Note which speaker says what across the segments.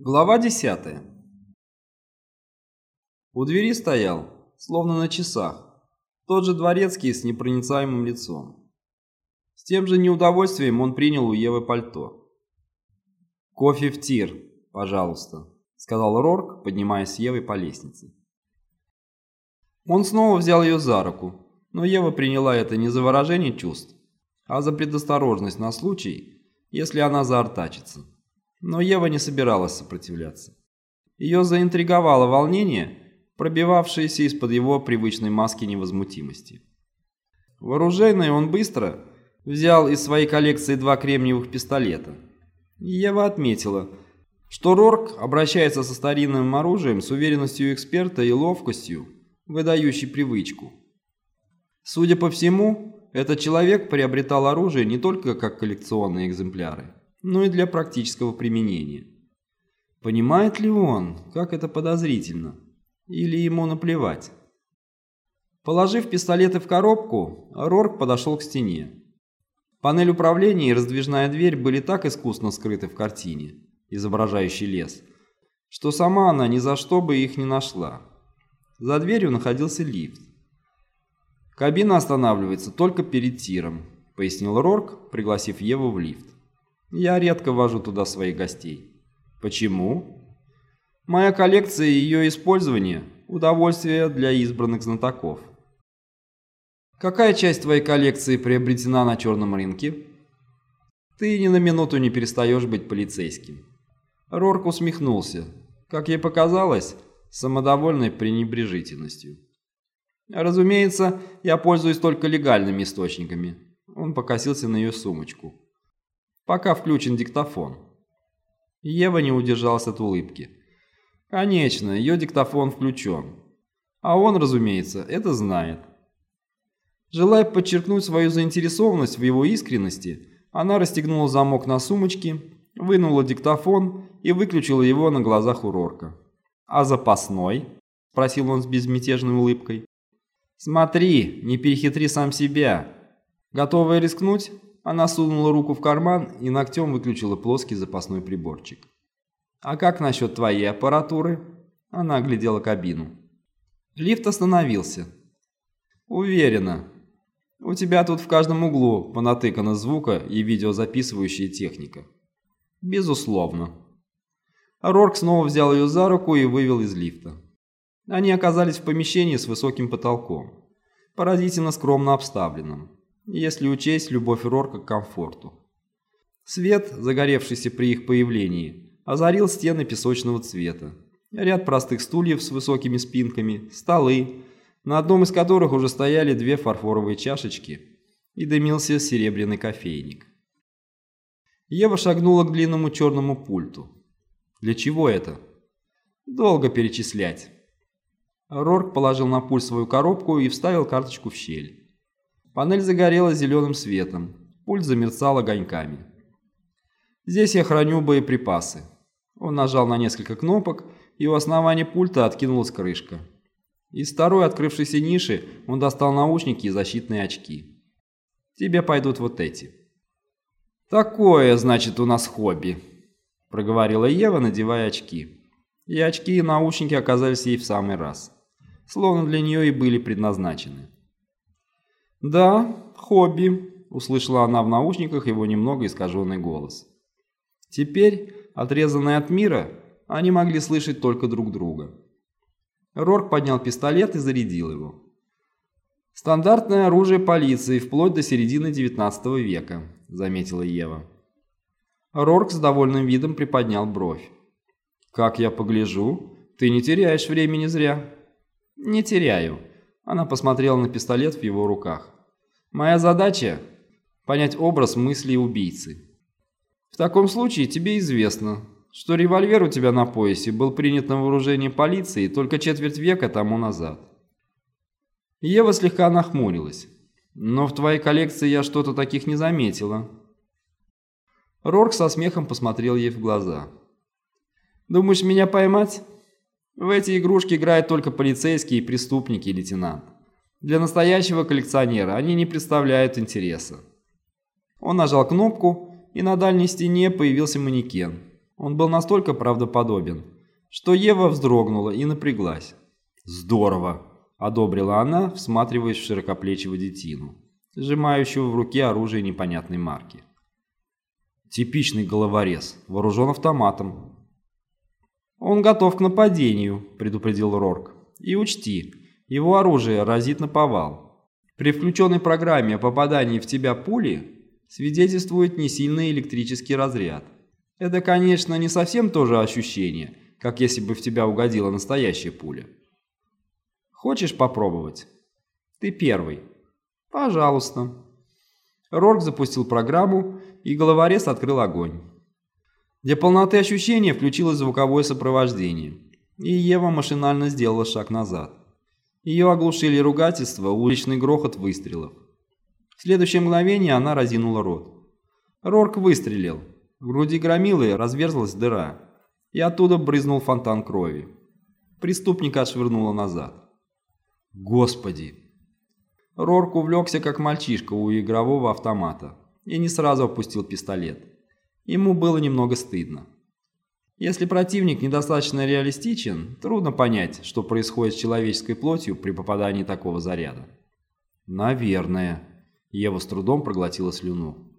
Speaker 1: Глава 10. У двери стоял, словно на часах, тот же дворецкий с непроницаемым лицом. С тем же неудовольствием он принял у Евы пальто. «Кофе в тир, пожалуйста», — сказал Рорк, поднимаясь с Евой по лестнице. Он снова взял ее за руку, но Ева приняла это не за выражение чувств, а за предосторожность на случай, если она заортачится. Но Ева не собиралась сопротивляться. Ее заинтриговало волнение, пробивавшееся из-под его привычной маски невозмутимости. Вооруженный он быстро взял из своей коллекции два кремниевых пистолета. Ева отметила, что Рорк обращается со старинным оружием с уверенностью эксперта и ловкостью, выдающей привычку. Судя по всему, этот человек приобретал оружие не только как коллекционные экземпляры, но и для практического применения. Понимает ли он, как это подозрительно? Или ему наплевать? Положив пистолеты в коробку, Рорк подошел к стене. Панель управления и раздвижная дверь были так искусно скрыты в картине, изображающей лес, что сама она ни за что бы их не нашла. За дверью находился лифт. «Кабина останавливается только перед тиром», — пояснил Рорк, пригласив Еву в лифт. Я редко вожу туда своих гостей. Почему? Моя коллекция и ее использование – удовольствие для избранных знатоков. Какая часть твоей коллекции приобретена на черном рынке? Ты ни на минуту не перестаешь быть полицейским. Рорк усмехнулся, как ей показалось, самодовольной пренебрежительностью. Разумеется, я пользуюсь только легальными источниками. Он покосился на ее сумочку пока включен диктофон. Ева не удержалась от улыбки. Конечно, ее диктофон включен. А он, разумеется, это знает. Желая подчеркнуть свою заинтересованность в его искренности, она расстегнула замок на сумочке, вынула диктофон и выключила его на глазах у Рорка. «А запасной?» – спросил он с безмятежной улыбкой. «Смотри, не перехитри сам себя. Готовая рискнуть?» Она сунула руку в карман и ногтем выключила плоский запасной приборчик. «А как насчет твоей аппаратуры?» Она оглядела кабину. Лифт остановился. «Уверена. У тебя тут в каждом углу понатыкана звука и видеозаписывающая техника». «Безусловно». Рорк снова взял ее за руку и вывел из лифта. Они оказались в помещении с высоким потолком, поразительно скромно обставленным если учесть любовь Рорка к комфорту. Свет, загоревшийся при их появлении, озарил стены песочного цвета. Ряд простых стульев с высокими спинками, столы, на одном из которых уже стояли две фарфоровые чашечки и дымился серебряный кофейник. Ева шагнула к длинному черному пульту. Для чего это? Долго перечислять. Рорк положил на пульт свою коробку и вставил карточку в щель. Панель загорелась зеленым светом, пульт замерцал огоньками. «Здесь я храню боеприпасы». Он нажал на несколько кнопок, и у основания пульта откинулась крышка. Из второй открывшейся ниши он достал наушники и защитные очки. «Тебе пойдут вот эти». «Такое, значит, у нас хобби», — проговорила Ева, надевая очки. И очки и наушники оказались ей в самый раз. Словно для нее и были предназначены. «Да, хобби», — услышала она в наушниках его немного искаженный голос. Теперь, отрезанные от мира, они могли слышать только друг друга. Рорк поднял пистолет и зарядил его. «Стандартное оружие полиции вплоть до середины XIX века», — заметила Ева. Рорк с довольным видом приподнял бровь. «Как я погляжу, ты не теряешь времени зря». «Не теряю», она посмотрела на пистолет в его руках. «Моя задача – понять образ мысли убийцы. В таком случае тебе известно, что револьвер у тебя на поясе был принят на вооружение полиции только четверть века тому назад». Ева слегка нахмурилась. «Но в твоей коллекции я что-то таких не заметила». Рорк со смехом посмотрел ей в глаза. «Думаешь меня поймать?» В эти игрушки играют только полицейские и преступники, лейтенант. Для настоящего коллекционера они не представляют интереса. Он нажал кнопку, и на дальней стене появился манекен. Он был настолько правдоподобен, что Ева вздрогнула и напряглась. «Здорово!» – одобрила она, всматриваясь в широкоплечего детину, сжимающего в руке оружие непонятной марки. Типичный головорез, вооружен автоматом. «Он готов к нападению», – предупредил Рорк. «И учти, его оружие разит на повал. При включенной программе о попадании в тебя пули свидетельствует несильный электрический разряд. Это, конечно, не совсем то же ощущение, как если бы в тебя угодила настоящая пуля. Хочешь попробовать? Ты первый. Пожалуйста. Рорк запустил программу, и головорез открыл огонь. Для полноты ощущения включилось звуковое сопровождение, и Ева машинально сделала шаг назад. Ее оглушили ругательства, уличный грохот выстрелов. В следующее мгновение она разинула рот. Рорк выстрелил. В груди громилы разверзлась дыра, и оттуда брызнул фонтан крови. Преступника отшвырнуло назад. Господи! Рорк увлекся, как мальчишка у игрового автомата, и не сразу опустил пистолет. Ему было немного стыдно. Если противник недостаточно реалистичен, трудно понять, что происходит с человеческой плотью при попадании такого заряда. Наверное. Ева с трудом проглотила слюну.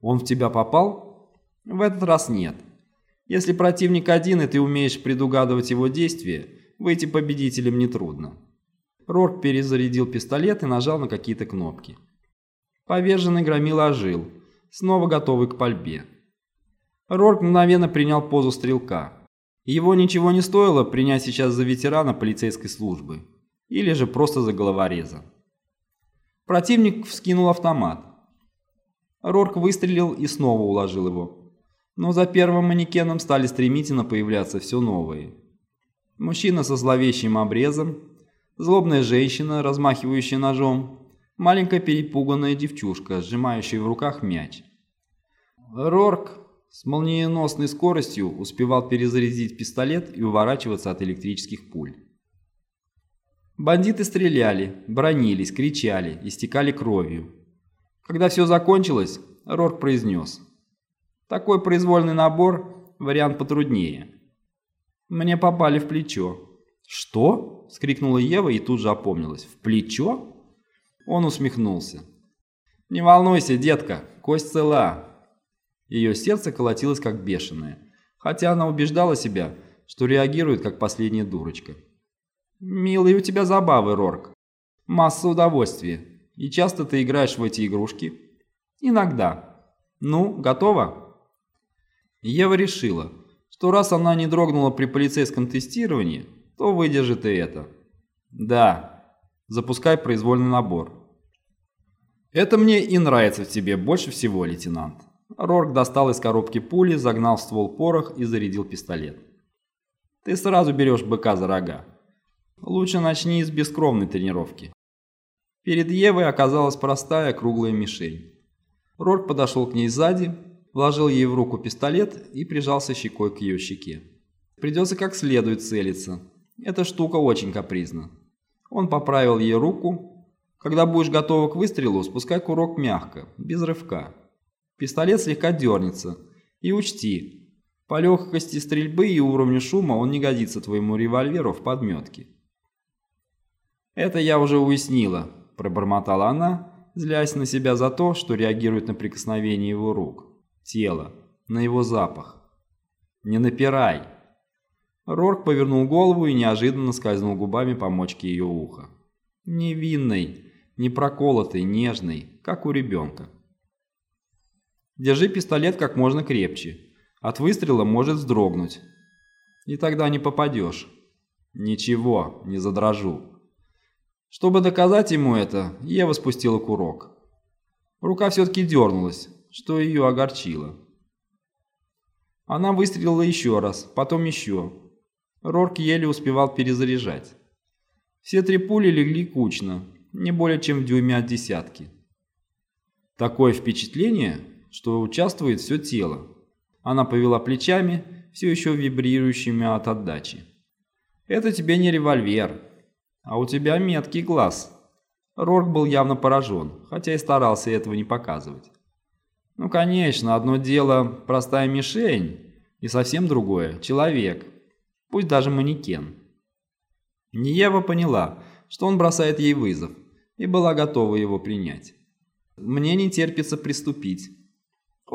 Speaker 1: Он в тебя попал? В этот раз нет. Если противник один, и ты умеешь предугадывать его действия, выйти победителем нетрудно. Рорк перезарядил пистолет и нажал на какие-то кнопки. Поверженный громила ожил, снова готовый к пальбе. Рорк мгновенно принял позу стрелка. Его ничего не стоило принять сейчас за ветерана полицейской службы. Или же просто за головореза. Противник вскинул автомат. Рорк выстрелил и снова уложил его. Но за первым манекеном стали стремительно появляться все новые. Мужчина со зловещим обрезом, злобная женщина, размахивающая ножом, маленькая перепуганная девчушка, сжимающая в руках мяч. Рорк с молниеносной скоростью успевал перезарядить пистолет и уворачиваться от электрических пуль. Бандиты стреляли, бронились, кричали, истекали кровью. Когда все закончилось, Рорк произнес. «Такой произвольный набор – вариант потруднее. Мне попали в плечо». «Что?» – скрикнула Ева и тут же опомнилась. «В плечо?» Он усмехнулся. «Не волнуйся, детка, кость цела, ее сердце колотилось как бешеное, хотя она убеждала себя, что реагирует как последняя дурочка. «Милые у тебя забавы, Рорк. Масса удовольствия. И часто ты играешь в эти игрушки?» «Иногда. Ну, готова?» Ева решила, что раз она не дрогнула при полицейском тестировании, то выдержит и это. «Да. Запускай произвольный набор». «Это мне и нравится в тебе больше всего, лейтенант». Рорк достал из коробки пули, загнал в ствол порох и зарядил пистолет. «Ты сразу берешь быка за рога. Лучше начни с бескровной тренировки». Перед Евой оказалась простая круглая мишень. Рорк подошел к ней сзади, вложил ей в руку пистолет и прижался щекой к ее щеке. Придется как следует целиться. Эта штука очень капризна. Он поправил ей руку. Когда будешь готова к выстрелу, спускай курок мягко, без рывка. Пистолет слегка дернется. И учти, по легкости стрельбы и уровню шума он не годится твоему револьверу в подметке. «Это я уже уяснила», – пробормотала она, злясь на себя за то, что реагирует на прикосновение его рук, тела, на его запах. «Не напирай!» Рорк повернул голову и неожиданно скользнул губами по мочке ее уха. Невинный, не проколотый, нежный, как у ребенка. Держи пистолет как можно крепче. От выстрела может вздрогнуть. И тогда не попадешь. Ничего, не задрожу. Чтобы доказать ему это, Ева спустила курок. Рука все-таки дернулась, что ее огорчило. Она выстрелила еще раз, потом еще. Рорк еле успевал перезаряжать. Все три пули легли кучно, не более чем в дюйме от десятки. Такое впечатление, что участвует все тело. Она повела плечами, все еще вибрирующими от отдачи. «Это тебе не револьвер, а у тебя меткий глаз». Рорк был явно поражен, хотя и старался этого не показывать. «Ну, конечно, одно дело простая мишень, И совсем другое – человек, пусть даже манекен. Ева поняла, что он бросает ей вызов, и была готова его принять. «Мне не терпится приступить».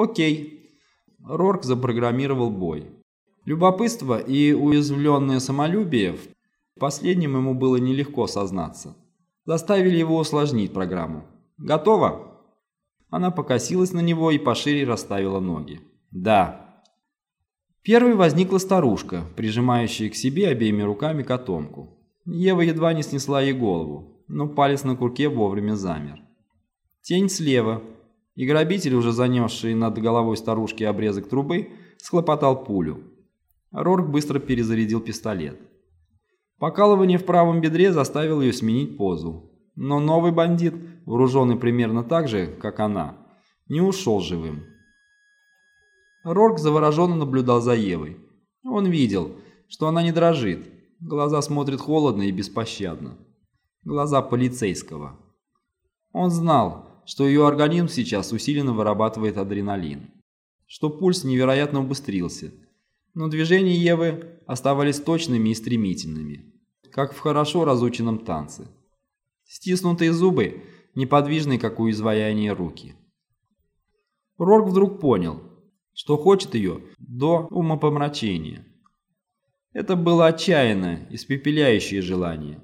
Speaker 1: «Окей». Рорк запрограммировал бой. Любопытство и уязвленное самолюбие, в последнем ему было нелегко сознаться, заставили его усложнить программу. «Готово?» Она покосилась на него и пошире расставила ноги. «Да». Первой возникла старушка, прижимающая к себе обеими руками котомку. Ева едва не снесла ей голову, но палец на курке вовремя замер. Тень слева, и грабитель, уже занесший над головой старушки обрезок трубы, схлопотал пулю. Рорк быстро перезарядил пистолет. Покалывание в правом бедре заставило ее сменить позу. Но новый бандит, вооруженный примерно так же, как она, не ушел живым. Рорк завороженно наблюдал за Евой. Он видел, что она не дрожит, Глаза смотрят холодно и беспощадно. Глаза полицейского. Он знал, что ее организм сейчас усиленно вырабатывает адреналин, что пульс невероятно убыстрился, но движения Евы оставались точными и стремительными, как в хорошо разученном танце. Стиснутые зубы, неподвижные, как у изваяния руки. Рорк вдруг понял, что хочет ее до умопомрачения. Это было отчаянное, испепеляющее желание.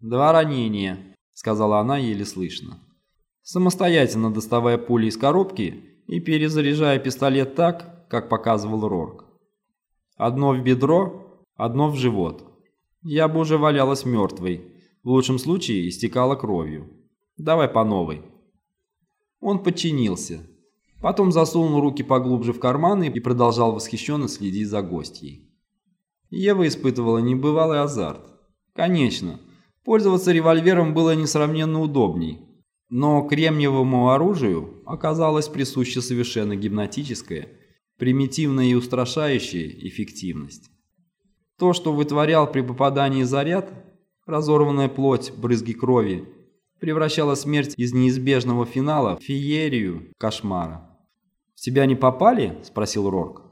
Speaker 1: «Два ранения», — сказала она еле слышно. Самостоятельно доставая пули из коробки и перезаряжая пистолет так, как показывал Рорк. Одно в бедро, одно в живот. Я бы уже валялась мертвой, в лучшем случае истекала кровью. Давай по новой. Он подчинился. Потом засунул руки поглубже в карманы и продолжал восхищенно следить за гостьей. Ева испытывала небывалый азарт. Конечно, пользоваться револьвером было несравненно удобней, но кремниевому оружию оказалась присуща совершенно гипнотическая, примитивная и устрашающая эффективность. То, что вытворял при попадании заряд, разорванная плоть, брызги крови, превращало смерть из неизбежного финала в феерию кошмара. «В тебя не попали?» – спросил Рорк.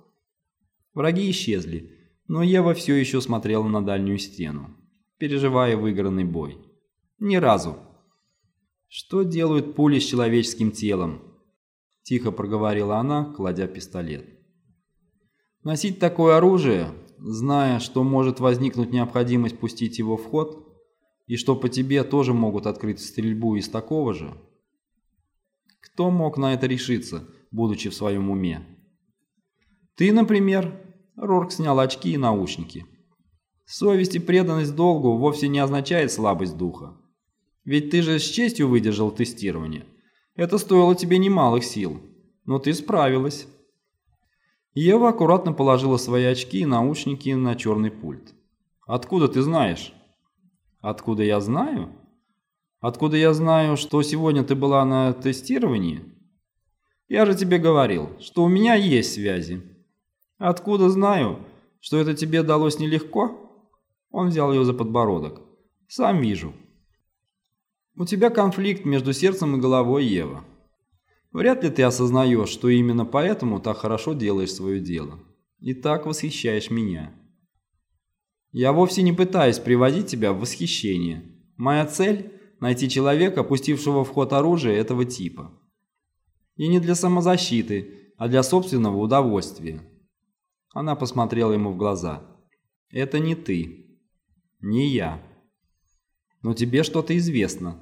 Speaker 1: Враги исчезли, но Ева все еще смотрела на дальнюю стену, переживая выигранный бой. Ни разу. «Что делают пули с человеческим телом?» – тихо проговорила она, кладя пистолет. «Носить такое оружие, зная, что может возникнуть необходимость пустить его в ход, и что по тебе тоже могут открыть стрельбу из такого же? Кто мог на это решиться, будучи в своем уме? Ты, например, Рорк снял очки и наушники. Совесть и преданность долгу вовсе не означает слабость духа. Ведь ты же с честью выдержал тестирование. Это стоило тебе немалых сил. Но ты справилась. Ева аккуратно положила свои очки и наушники на черный пульт. «Откуда ты знаешь?» «Откуда я знаю?» «Откуда я знаю, что сегодня ты была на тестировании?» «Я же тебе говорил, что у меня есть связи». «Откуда знаю, что это тебе далось нелегко?» Он взял ее за подбородок. «Сам вижу». «У тебя конфликт между сердцем и головой, Ева. Вряд ли ты осознаешь, что именно поэтому так хорошо делаешь свое дело. И так восхищаешь меня. Я вовсе не пытаюсь приводить тебя в восхищение. Моя цель – найти человека, пустившего в ход оружие этого типа. И не для самозащиты, а для собственного удовольствия. Она посмотрела ему в глаза. «Это не ты. Не я. Но тебе что-то известно.